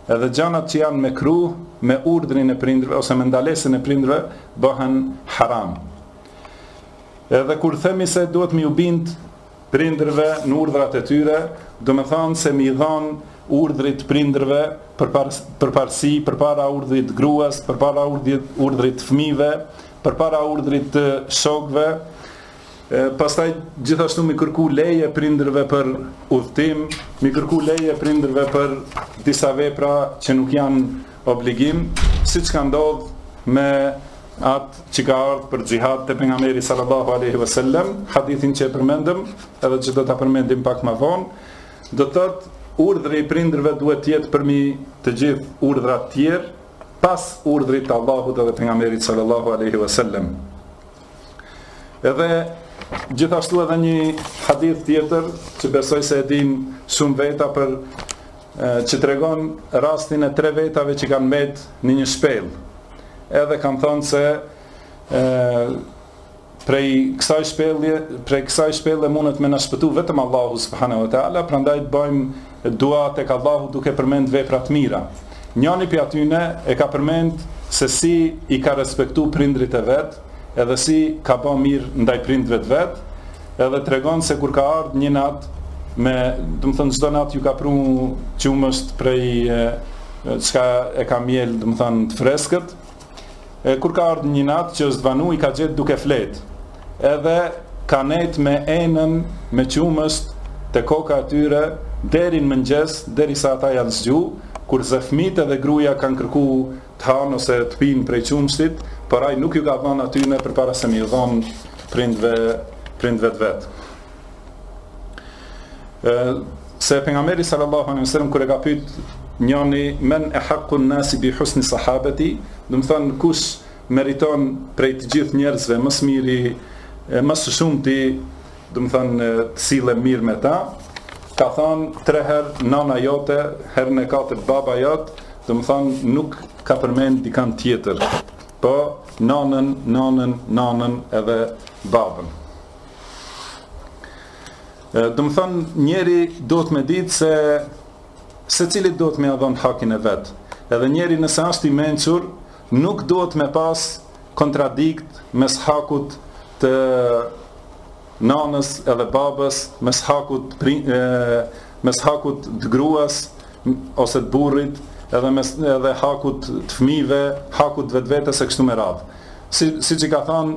Edhe gjanat që janë mekruh, me urdhrin e prindrëve ose me ndalesën e prindrëve bëhen haram. Edhe kur themi se duhet m'iu bind prindrëve në urdhrat e tyre, domethonë se m'i dhon urdhrit prindrëve për, par, përparësi, përpara urdhrit gruas, përpara urdhrit, urdhrit fmive, përpara urdhrit shokve, Pastaj gjithashtu m'i kërku leje prindërve për udhëtim, m'i kërku leje prindërve për disa vepra që nuk janë obligim, siç ka ndodhë me atë që ka ardhë për xhihad te pejgamberi sallallahu aleyhi vësallem, hadithin që e përmendëm edhe që do ta përmendim pak ma vonë, do të thotë urdhri i prindërve duhet t'jetë përmi të gjithë urdhrat tjerë, pas urdhrit të Allahut edhe pejgamberit sallallahu aleyhi vësallem. Edhe gjithashtu edhe një hadith tjetër që besoj se e dinë shumë veta për që tregon rastin e tre vetave që kanë mbet në një shpellë edhe kanë thënë se e, prej kësaj shpelle prej kësaj shpelle mundet me na shpëtu vetëm Allahu subhanahu wa ta'ala prandaj të bëjmë Dua tek Allahu duke përmend vepra të mira. Njani prej atyne e ka përmend se si i ka respektu prindrit e vet, edhe si ka ba mirë ndaj prindve të vet, edhe tregon se kur ka ardhë një natë me, domethënë çdo natë ju ka pru qumësht prej çka e ka mjelë, domethënë të freskët, E kur ka ardhë një natë që është vanu i ka gjetë duke fjetë, edhe ka nejtë me enën me qumësht te koka e tyre deri në mëngjes, derisa ata janë zgju, kurse fmijtë edhe gruja kanë kërku të hanë ose të pinë prej qumështit, por ai nuk ju ka dhënë atyne përpara se me ju dhënë prindve, prindve të vet. se pejgamberi sallallahu alaihi wasallam kur e ka pyet njëri men e haqqu nasi bi husni sahabati, domethënë kush meriton prej të gjithë njerëzve më së miri e më së shumti, domethënë të sillem mirë me të, ka thon tre herë nana jote, herën e katërt baba jot, domethënë nuk ka përmend dikan tjetër. Po nanën, nanën, nanën edhe babën. Domethënë, njeri duhet me ditë se secilit duhet me ia dhon hakin e vet. Edhe njeri nëse ashtë i mençur, nuk duhet me pas kontradikt mes hakut të nanës edhe babës, mes hakut, pri, e, mes hakut të gruas ose të burrit, edhe, mes, edhe hakut të fmijve, hakut të vetvetes e kështu me radhë. Si, siç ka thanë,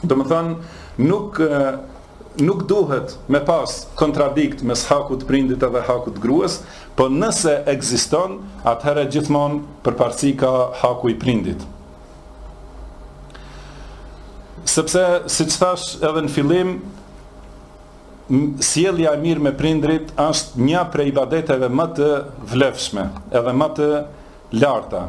Domethënë, nuk, nuk duhet me pas kontradikt mes hakut të prindit edhe hakut të grues, po nëse ekziston, atëherë gjithmonë përparësi ka haku i prindit. Sepse, siç thashë edhe në fillim, sjellja e mirë me prindrit është një prej ibadeteve më të vlefshme, edhe më të larta.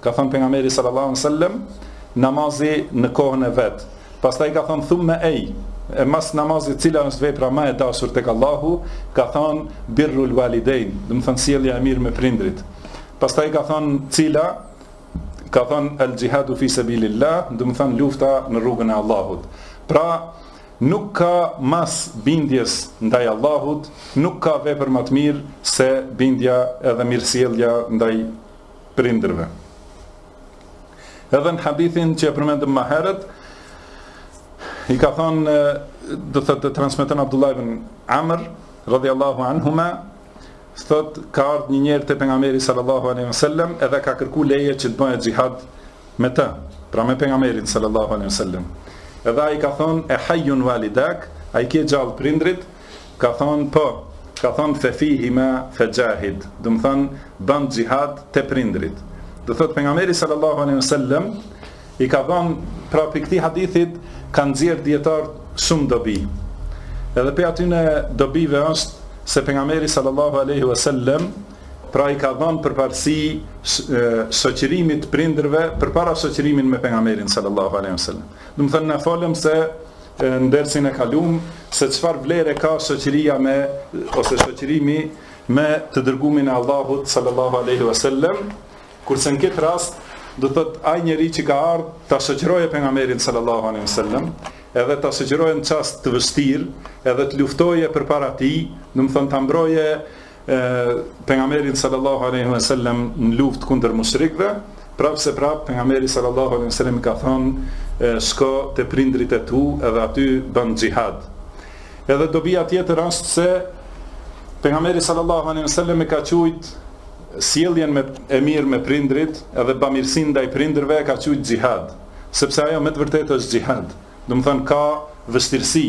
Ka thënë pejgamberi sallallahu alaihi wasallam, namazi në kohën e vet. Pastaj ka thënë thumme ej, e mas namazit cila është vepra më e dashur tek Allahu, ka thënë birrul walidain, domethënë sjellja e mirë me prindrit. Pastaj ka thënë cila ka thënë el jihadu fi sabilillah, domethënë lufta në rrugën e Allahut. Pra, nuk ka mas bindjes ndaj Allahut, nuk ka vepër më të mirë se bindja edhe mirësjellja ndaj prindërve. Edhe në hadithin që e përmendëm më herët, domethonë transmeton Abdullah ibn Amr radhiyallahu anhuma thot ka ardhur një njeri te pejgamberi sallallahu alaihi wasallam edhe ka kërku leje që të bëje xhihad me të, pra me pejgamberin sallallahu alaihi wasallam. Edhe ai ka thonë e hayyun walidak, a i ke gjallë prindrit, Ka thënë, Po, ka thënë fe fihima fe jahid, domethonë bën xhihad te prindrit. Do thotë pejgamberi sallallahu alaihi wasallam i ka thënë pra prej këtij hadithit kanë nxjerr dietar shumë dobi. Edhe prej atyne dobive është se pejgamberi sallallahu alaihi wasallam pra i ka dhënë përparësi shoqërimit prindërve përpara shoqërimit me pejgamberin sallallahu alaihi wasallam. Domethonë na folëm në dersin e kalumë se çfarë vlere ka shoqëria me ose shoqërimi me të dërgumin e Allahut sallallahu alaihi wasallam kurse në këtë rast do të thotë ai njeri që ka ardhur ta shoqërojë pejgamberin sallallahu alaihi wasallam edhe ta shoqërojë në çast të vështirë edhe të luftojë përpara tij domethonë ta mbrojë e pejgamberin sallallahu alaihi wasallam në luftë kundër mushrikëve, prapë se prapë pejgamberi sallallahu alaihi wasallam ka thënë shko te prindrit e tu edhe aty bën xhihad. Edhe dobia tjetër është se pejgamberi sallallahu alaihi wasallam e ka qujt sjelljen e mirë me prindrit edhe bamirësinë ndaj prindërve e ka qujt xhihad, sepse ajo me të vërtetë është xhihad. Domethonë ka vështirësi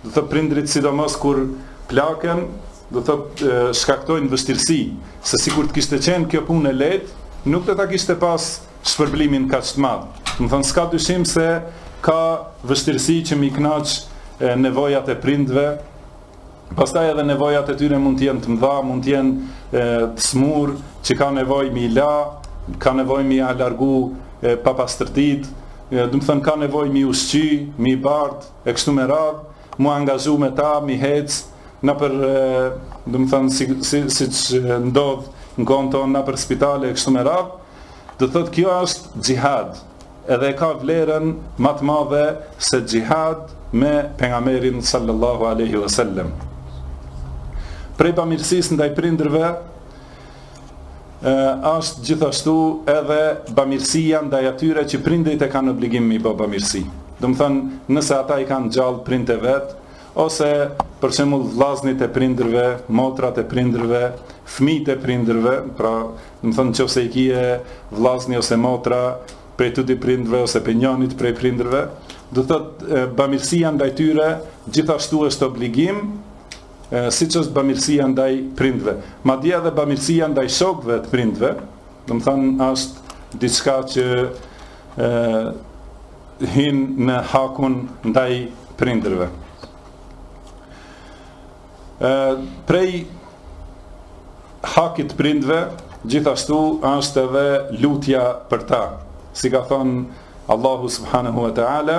Do të thotë prindërit sidomos kur plaken, do të thotë shkaktojnë vështirësi, se sikur të kishte qenë kjo punë e lehtë, nuk do ta kishte pas shpërblimin kaq të madh. Domethonë s'ka dyshim se ka vështirësi që mi kënaq nevojat e prindëve, pastaj edhe nevojat e tyre mund të jenë të mëdha, mund të jenë të smur, që ka nevojë mi la, ka nevojë mi ia largu papastërtit, domethonë ka nevojë mi ushqy, mi bart, e kështu me radhë, mu angazhu me ta, mi hec, nëpër, domethënë, si, si, siç ndodh në kohën tonë, nëpër spitale, e kështu me radhë, do thotë kjo është xhihad, edhe e ka vlerën ma të madhe se xhihad me pejgamberin sallallahu aleyhi vësallem. Prej bamirësisë ndaj prindrëve, është gjithashtu edhe bamirësia ndaj atyre që prindërit e kanë obligim mi bë bamirësi. Domethënë, nëse ata i kanë gjallë prindët e vet, ose për shembull vllaznit e prindërve, motrat e prindërve, fëmijët e prindërve, pra, domethënë nëse i kije vllazni ose motra prej të dy prindërve ose prej njënit prej prindërve, do të thotë bamirësia ndaj tyre gjithashtu është obligim siç është bamirësia ndaj prindve. Madje edhe bamirësia ndaj shokëve të prindve, domethonë është diçka që ë hin në hakun ndaj prindërve. Ë prej hakit të prindve gjithashtu është edhe lutja për ta. Si ka thënë Allahu subhanahu wa taala,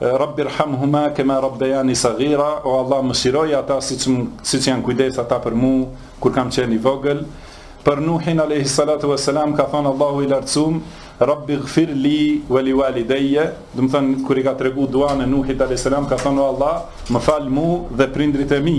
Rabbirhamhuma kema rabbejani saghira, O Allah mëshiroji ata siç siç janë kujdes ata për mua kur kam qenë i vogël. Për Nuhin alejhi salatu ve selam ka thënë Allahu i lartësuam, Rabbighfir li wa li walidayya, domethënë kur i ka tregu duan e Nuhit alejhi salam ka thënë o Allah, më fal mua dhe prindrit e mi.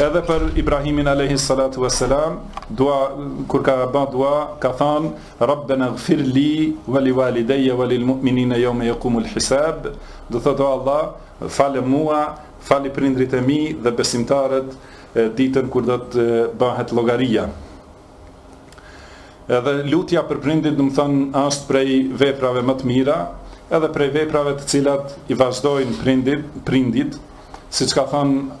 Edhe për Ibrahimin alejhi salatu ve selam, dua kur ka bë dua ka thënë Rabbena gfir li wa li walideja wa lil mu'minina jome jekumul hisab, do thotë o Allah, falëm mua, fali prindrit e mi dhe besimtarët ditën kur do të bëhet llogaria. Edhe lutja për prindit, domethonë, është prej veprave më të mira, edhe prej veprave të cilat i vazhdojnë prindit, prindit, siç ka thënë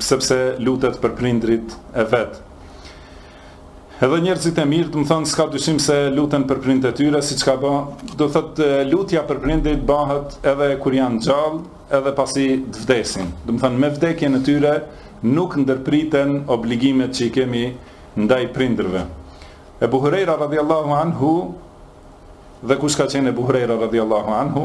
sepse lutet për prindrit e vet. Edhe njerëzit e mirë, domethonë s'ka dyshim se luten për prindët e tyre, siç ka bë, do të thotë lutja për prindit bëhet edhe kur janë gjallë, edhe pasi të vdesin. Domethonë me vdekjen e tyre nuk ndërpriten obligimet që i kemi ndaj prindërve. Ebu Hurejra radiallahu anhu, dhe kush ka qenë Ebu Hurejra radiallahu anhu,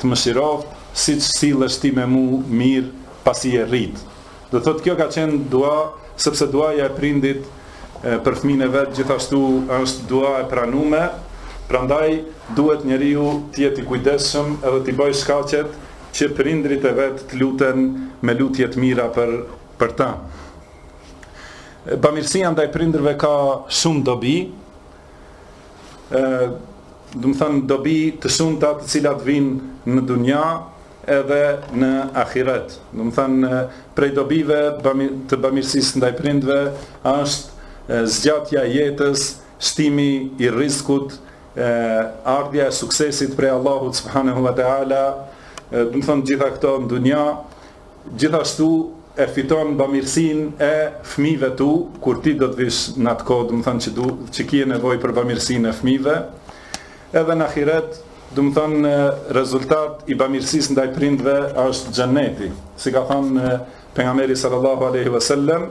Të mëshiroft siç sillesh ti me mu mirë pasi je rrit do thot kjo ka qen dua sepse duaja e prindit për fmijn e vet gjithashtu është dua e pranume prandaj duhet njeriu të jet i kujdesshëm edhe t'i boj shkaqet që prindrit e vet të luten me lutje të mira për për të bamirsia ndaj prindrve ka shum dobi. ë domethonë dobi të shumta të cilat vijnë në dunja edhe në ahiret. Domethonë prej dobive të bamirësisë ndaj prindve është zgjatja e jetës, shtimi i rrizkut, ardhja e suksesit prej Allahut subhanahu wa taala, domethonë t'gjitha këto në dunja Gjithashtu e fiton bamirësinë e fëmijëve tu, kur ti do të vish n'atë kohë, domethonë që du, që kije nevojë për bamirësinë e fëmijëve, edhe n'ahiret, domethonë rezultat i bamirësisë ndaj prindve është xheneti, si ka thënë pejgamberi sallallahu alejhi ve sellem,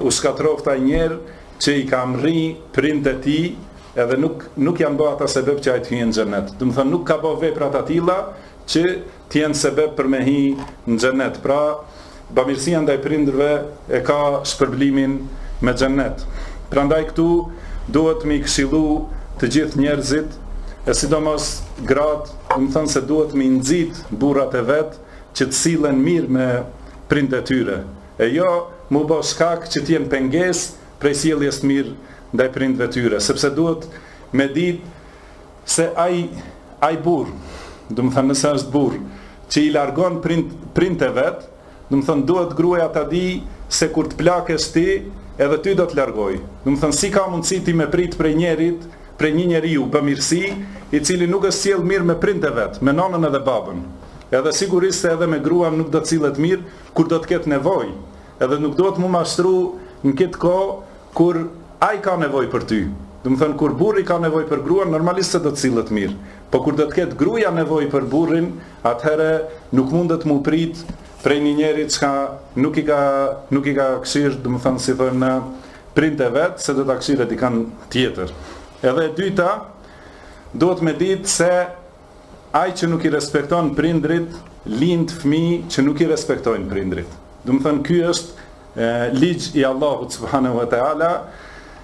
u shkatërroft ai njer që i ka mrri prindt e tij, edhe nuk nuk janë bë ata sebeb që ai të hyjë në xhenet. Domethonë nuk ka bë vepra të tilla Që të jenë sebeb për me hi në Xhennet. Pra, bamirësia ndaj prindërve e ka shpërblimin me Xhennet. Prandaj këtu duhet me i këshillu të gjithë njerëzit, e sidomos gratë, domethënë se duhet me i nxit burrat e vet që të sillen mirë me prindët e tyre, e jo m'u bë shkak që të jenë pengesë prej sjelljes të mirë ndaj prindve tyre, sepse duhet me ditë Se ai ai burr, domethënë nëse është burr, që i largon prind prindët e vet, domethënë duhet gruaja ta di se kur të plakesh ti, edhe ty do të largojë. Domethënë si ka mundësi ti me prit prej njerit, prej një njeriu bamirësi, i cili nuk është sjellë mirë me prindët e vet, me nënën edhe babën. Edhe sigurisht se edhe me gruan nuk do të sillet mirë kur do të ketë nevojë. Edhe nuk duhet m'u mashtru në këtë kohë, Kur ai ka nevojë për ty, domethënë kur burri ka nevojë për gruan, normalisht se do të sillet mirë. Po kur do të ketë gruaja nevojë për burrin, atëherë nuk mundet m'u prit prej një njeri që nuk i ka nuk i ka kqyr, domethënë si thonë prindët e vet, se do ta kqyr dikon tjetër. Edhe e dyta, duhet me ditë se Ai që nuk i respekton prindrit lind fëmijë që nuk i respektojnë prindrit. Domethënë ky është e, ligj i Allahut subhanahu wa taala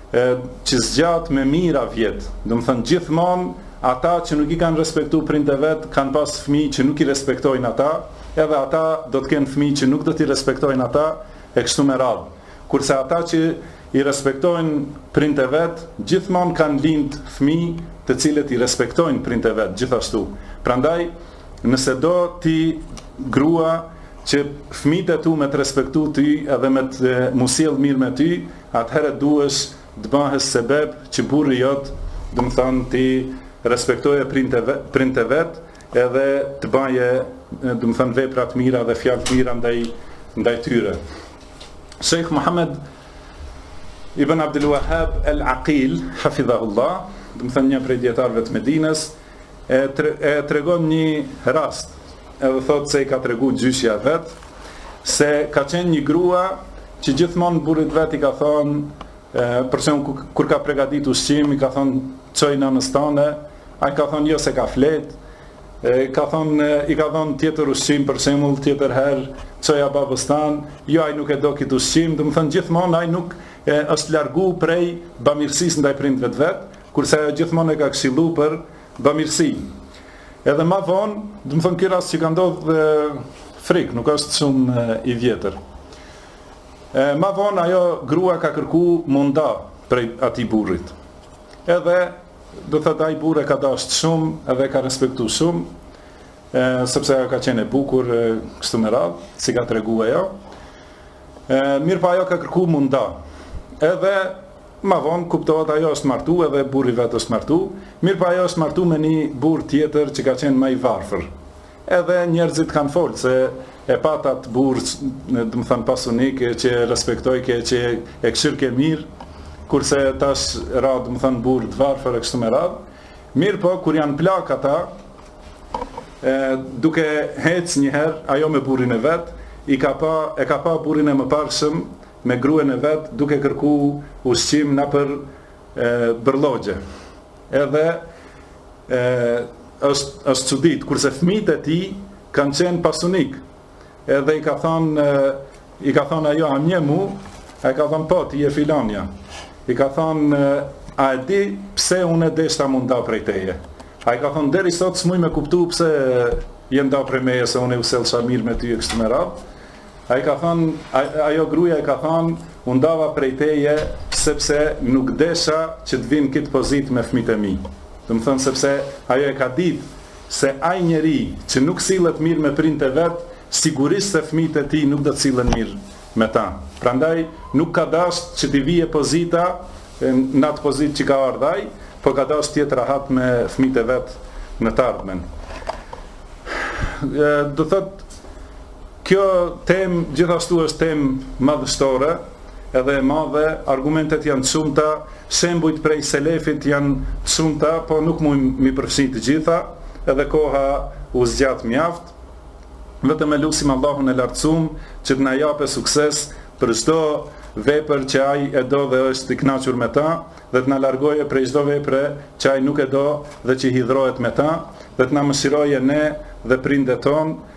që zgjat me mijëra vjet. Domethënë gjithmonë ata që nuk i kanë respektu prindët e vet kanë pas fëmijë që nuk i respektojnë ata, edhe ata do të kenë fëmijë që nuk do t'i respektojnë ata e kështu me radhë. Kurse ata që i respektojnë prindtë e vet, gjithmonë kanë lind fëmijë të cilët i respektojnë prindtë e vet gjithashtu. Prandaj, nëse do ti grua që fëmijët e tu me të respektu ty edhe m'u sjell mirë me ty, atëherë duhesh të bëhesh sebeb që burri jot, domethënë t'i respektojë prindtë e vet, edhe të bajë, domethënë vepra të mira dhe fjalë të mira ndaj ndaj tyre. Sheikh Muhammad Ibn Abdul Wahhab Al-Aqil, hafidhahullah, domethënë një prej dijetarëve të Medinës, e tre, e tregon një rast, edhe thotë se i ka treguar gjyshja e vet se ka qenë një grua që gjithmonë burrit vet i ka thonë për shembull kur ka përgatit ushqim i ka thonë çoj nënës tane Ai ka thënë jo se ka flet, ka thënë i ka dhënë tjetër ushqim për shembull tjetër herë çoja babës tan, jo ai nuk e do këtë ushqim, domethënë gjithmonë ai nuk e, është largu prej bamirësisë ndaj prindve të vet, kurse ajo gjithmonë e ka këshillu për bamirësi. Edhe ma vonë, domethënë ky rast që ka ndodhur frik, nuk është shumë i vjetër. E, ma vonë ajo grua ka kërku m'u nda prej ati burrit. Edhe Domethan ai burrë e ka dashtë shumë edhe e ka respektu shumë, e, sepse ajo ka qenë e bukur, e, kështu me radhë, si ka tregu ajo. E, mirëpo ajo ka kërku m'u nda, edhe ma vonë kuptohet ajo është martu edhe burri vetë është martu, mirëpo ajo është martu me një burrë tjetër që ka qenë ma i varfër. Edhe njerëzit kanë folë se e patë atë burrë domethënë pasunik që e respektojke që e kshyrke mirë, kurse tash ra domethënë burrë të varfër e kështu me radhë. Mirëpo kur janë plak ata e duke hec një herë ajo me burrin e vet, i ka pa e ka pa burrin e mëparshëm me gruën e vet duke kërku ushqim nëpër bërllogje. Edhe e është është çudit kurse fëmijët e tij kanë qenë pasunik. Edhe i ka thënë i ka thënë ajo a m'njeh mu, ai ka thënë po ti je filanja. I ka thënë a e di pse unë deshta m'u nda prej teje. Ai ka thënë deri sot smuj me kuptu pse je nda prej meje se unë u sellsha mirë me ty e kështu me radhë. Ai ka thënë, ajo gruaja i ka thënë, u ndava prej teje sepse nuk desha që të vi në këtë pozitë me fëmijët e mi. Domethënë sepse ajo e ka ditë se ai njeri që nuk sillet mirë me prindët e vet, sigurisht se fëmijët e tij nuk do të sillen mirë me ta. Prandaj nuk ka dasht që t'i vije pozita në atë pozitë që ka ardh ai, po ka dasht të jetë rahat me fëmijët e vet në të ardhmen. Do thotë Kjo temë gjithashtu është temë madhështore edhe e madhe, argumentet janë të shumta, shembujt prej selefit janë të shumta, po nuk mund mi përfshi të gjitha, edhe koha u zgjat mjaft. Vetëm e lusim Allahun e Lartësum që të na jape sukses për çdo vepër që ai e do dhe është i kënaqur me ta dhe të na largoje prej çdo vepre që ai nuk e do dhe që hidhrohet me ta dhe të na mëshiroje ne dhe prindët tonë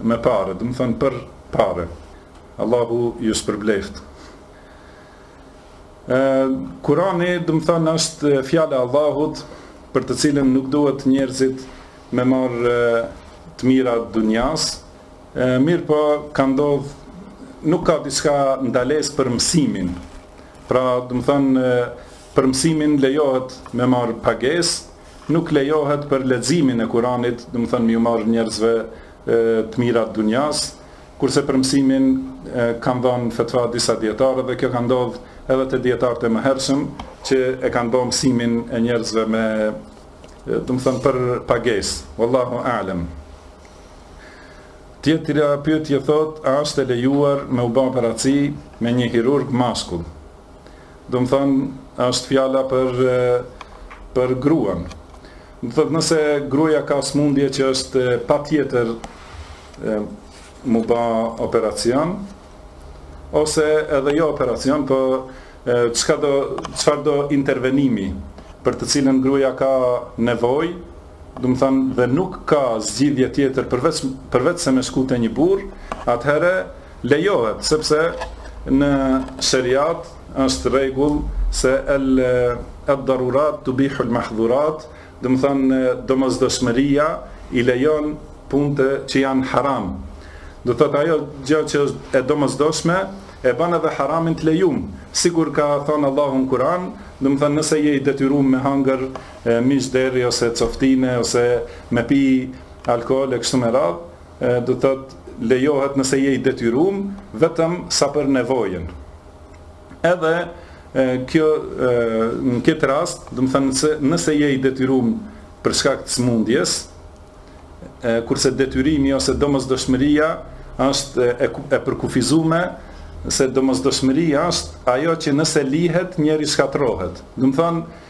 Me pare, domethënë për pare. Allahu ju shpërbleft. Ë Kurani domethënë është fjala e Allahut për të cilën nuk duhet njerëzit me marr të mira t'dunjas. Ë mirëpo ka ndodh nuk ka diçka ndalesë për mësimin. Pra, domethënë për mësimin lejohet me marr pagesë, Nuk lejohet për leximin e Kuranit, domethënë me ju marr njerëzve të mira t'dunjas, kurse për mësimin kanë dhënë fetva disa dijetarë dhe kjo ka ndodh edhe te dijetarët e mëhershëm që e kanë bo mësimin e njerëzve me domethënë për pagesë. Wallahu a'lam. Tjetra pyetje thot, a është e lejuar me u bë operaci me një hirurg mashkull? Domethënë, është fjala për, për gruan. Do thotë, nëse gruaja ka smundje që është patjetër m'u ba operacion, ose edhe jo operacion, po, po, çfarëdo, do intervenimi për të cilën gruaja ka nevojë, domethënë dhe nuk ka zgjidhje tjetër përveç përveç se me shku te një burrë, atëherë lejohet, sepse në sheriat është rregull se el ad darurat tubihu al mahdhurat, domethënë domosdoshmëria i lejon punët që janë haram. Do thotë ajo gjë që është e domosdoshme e bën edhe haramin të lejum. Sikur ka thënë Allahu në Kur'an, domethënë nëse je i detyrum me hangër e mish derri ose coftinë ose me pi alkool e kështu me radhë, do të thotë lejohet nëse je i detyrum vetëm sa për nevojën. Edhe kjo në këtë rast, domethënë nëse nëse je i detyrum për shkak të sëmundjes, kurse detyrimi ose domosdoshmëria është e, e përkufizume se domosdoshmëria është ajo që nëse lihet njeri shkatrohet. Domethënë